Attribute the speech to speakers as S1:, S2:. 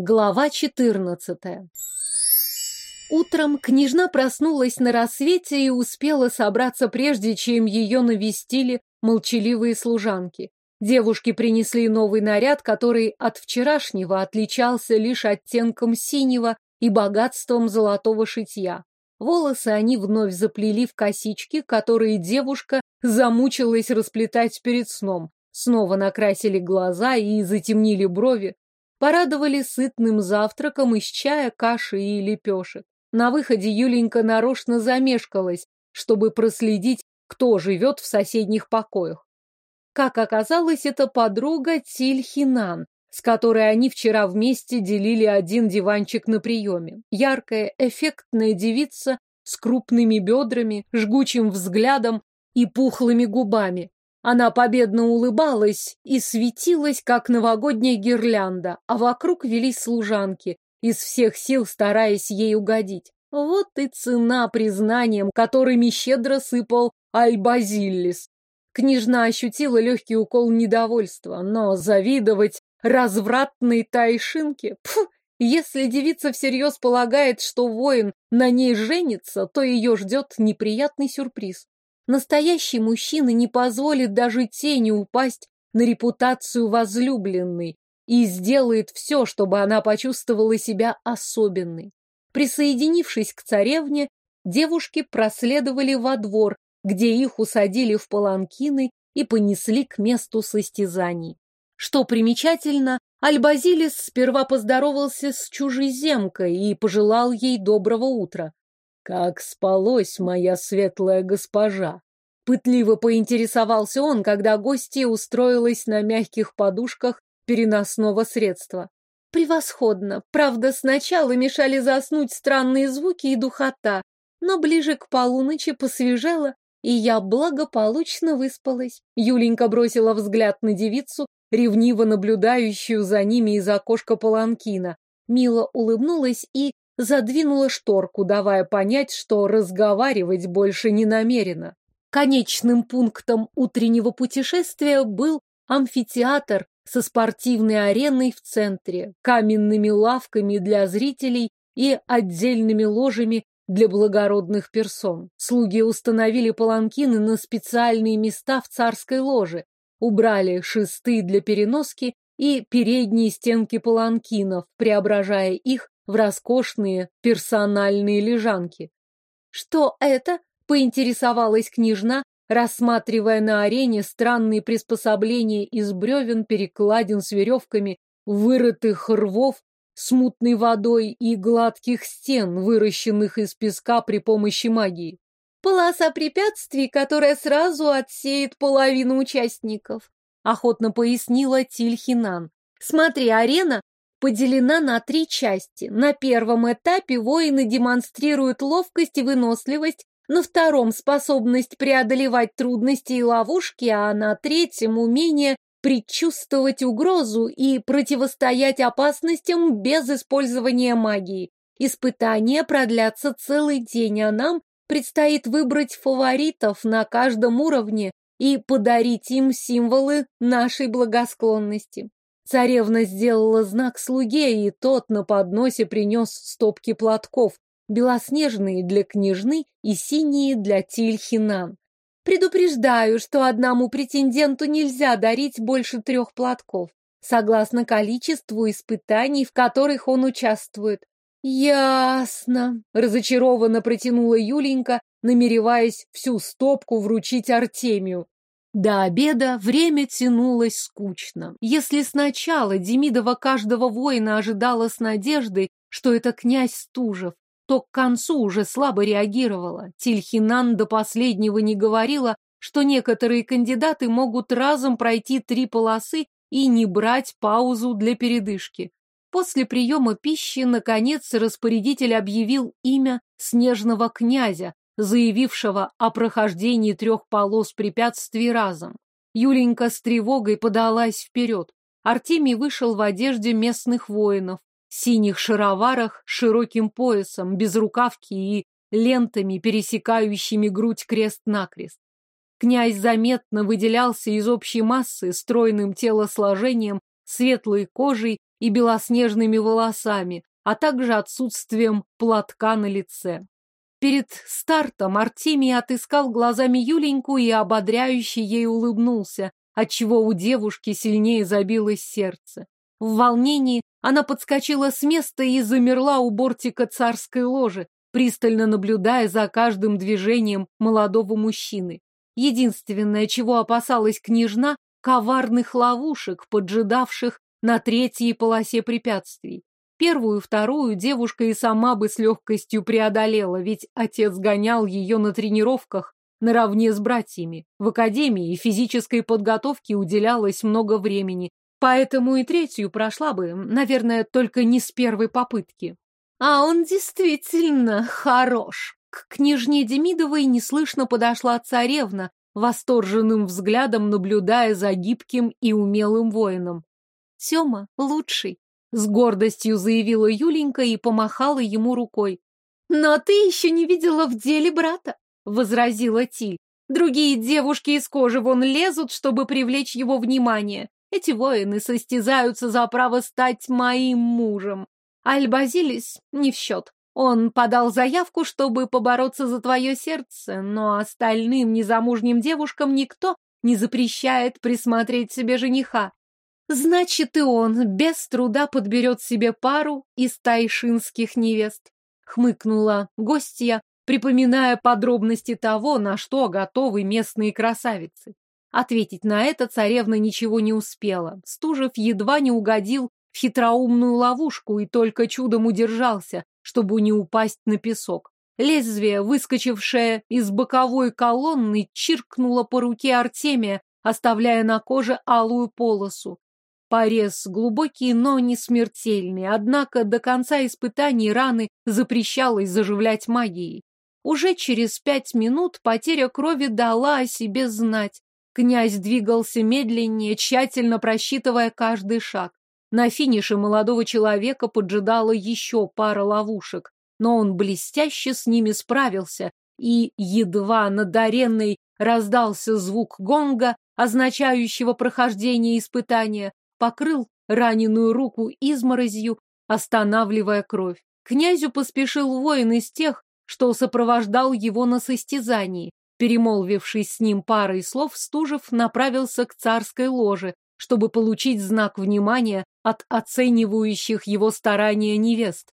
S1: Глава 14. Утром княжна проснулась на рассвете и успела собраться прежде, чем ее навестили молчаливые служанки. Девушки принесли новый наряд, который от вчерашнего отличался лишь оттенком синего и богатством золотого шитья. Волосы они вновь заплели в косички, которые девушка замучилась расплетать перед сном. Снова накрасили глаза и затемнили брови, Порадовали сытным завтраком из чая, каши и лепешек. На выходе Юленька нарочно замешкалась, чтобы проследить, кто живет в соседних покоях. Как оказалось, это подруга Тильхинан, с которой они вчера вместе делили один диванчик на приеме. Яркая, эффектная девица с крупными бедрами, жгучим взглядом и пухлыми губами. Она победно улыбалась и светилась, как новогодняя гирлянда, а вокруг велись служанки, из всех сил стараясь ей угодить. Вот и цена признаниям, которыми щедро сыпал Альбазиллис. Княжна ощутила легкий укол недовольства, но завидовать развратной тайшинке, пф, если девица всерьез полагает, что воин на ней женится, то ее ждет неприятный сюрприз. Настоящий мужчина не позволит даже тени упасть на репутацию возлюбленной и сделает все, чтобы она почувствовала себя особенной. Присоединившись к царевне, девушки проследовали во двор, где их усадили в паланкины и понесли к месту состязаний. Что примечательно, Альбазилис сперва поздоровался с чужеземкой и пожелал ей доброго утра. «Как спалось, моя светлая госпожа!» Пытливо поинтересовался он, когда гостья устроилась на мягких подушках переносного средства. Превосходно. Правда, сначала мешали заснуть странные звуки и духота, но ближе к полуночи посвежело, и я благополучно выспалась. Юленька бросила взгляд на девицу, ревниво наблюдающую за ними из окошка паланкина. Мило улыбнулась и задвинула шторку, давая понять, что разговаривать больше не намерена. Конечным пунктом утреннего путешествия был амфитеатр со спортивной ареной в центре, каменными лавками для зрителей и отдельными ложами для благородных персон. Слуги установили паланкины на специальные места в царской ложе, убрали шесты для переноски и передние стенки паланкинов, преображая их в роскошные персональные лежанки. «Что это?» — поинтересовалась княжна, рассматривая на арене странные приспособления из бревен, перекладин с веревками, вырытых рвов с мутной водой и гладких стен, выращенных из песка при помощи магии. Полоса препятствий, которая сразу отсеет половину участников, охотно пояснила Тильхинан. Смотри, арена поделена на три части. На первом этапе воины демонстрируют ловкость и выносливость, на втором – способность преодолевать трудности и ловушки, а на третьем – умение предчувствовать угрозу и противостоять опасностям без использования магии. Испытания продлятся целый день, а нам предстоит выбрать фаворитов на каждом уровне и подарить им символы нашей благосклонности. Царевна сделала знак слуге, и тот на подносе принес стопки платков, белоснежные для княжны и синие для Тильхинан. Предупреждаю, что одному претенденту нельзя дарить больше трех платков, согласно количеству испытаний, в которых он участвует. Ясно, разочарованно протянула Юленька, намереваясь всю стопку вручить Артемию. До обеда время тянулось скучно. Если сначала Демидова каждого воина ожидала с надеждой, что это князь Стужев, то к концу уже слабо реагировала. Тильхинан до последнего не говорила, что некоторые кандидаты могут разом пройти три полосы и не брать паузу для передышки. После приема пищи, наконец, распорядитель объявил имя снежного князя, заявившего о прохождении трех полос препятствий разом. Юленька с тревогой подалась вперед. Артемий вышел в одежде местных воинов, синих шароварах широким поясом, без рукавки и лентами, пересекающими грудь крест-накрест. Князь заметно выделялся из общей массы стройным телосложением, светлой кожей и белоснежными волосами, а также отсутствием платка на лице. Перед стартом Артемий отыскал глазами Юленьку и ободряюще ей улыбнулся, отчего у девушки сильнее забилось сердце. В волнении она подскочила с места и замерла у бортика царской ложи, пристально наблюдая за каждым движением молодого мужчины. Единственное, чего опасалась княжна, коварных ловушек, поджидавших на третьей полосе препятствий. Первую, вторую девушка и сама бы с легкостью преодолела, ведь отец гонял ее на тренировках наравне с братьями. В академии физической подготовке уделялось много времени, поэтому и третью прошла бы, наверное, только не с первой попытки. А он действительно хорош. К княжне Демидовой неслышно подошла царевна, восторженным взглядом наблюдая за гибким и умелым воином. Сема лучший, с гордостью заявила Юленька и помахала ему рукой. Но ты еще не видела в деле брата, возразила Тиль. Другие девушки из кожи вон лезут, чтобы привлечь его внимание. Эти воины состязаются за право стать моим мужем. Альбазилис не в счет. Он подал заявку, чтобы побороться за твое сердце, но остальным незамужним девушкам никто не запрещает присмотреть себе жениха. Значит, и он без труда подберет себе пару из тайшинских невест. Хмыкнула гостья, припоминая подробности того, на что готовы местные красавицы. Ответить на это царевна ничего не успела. Стужев едва не угодил в хитроумную ловушку и только чудом удержался, чтобы не упасть на песок. Лезвие, выскочившее из боковой колонны, чиркнуло по руке Артемия, оставляя на коже алую полосу. Порез глубокий, но не смертельный, однако до конца испытаний раны запрещалось заживлять магией. Уже через пять минут потеря крови дала о себе знать. Князь двигался медленнее, тщательно просчитывая каждый шаг. На финише молодого человека поджидала еще пара ловушек, но он блестяще с ними справился, и едва над аренной раздался звук гонга, означающего прохождение испытания, покрыл раненую руку изморозью, останавливая кровь. Князю поспешил воин из тех, что сопровождал его на состязании. Перемолвившись с ним парой слов, Стужев направился к царской ложе, чтобы получить знак внимания от оценивающих его старания невест.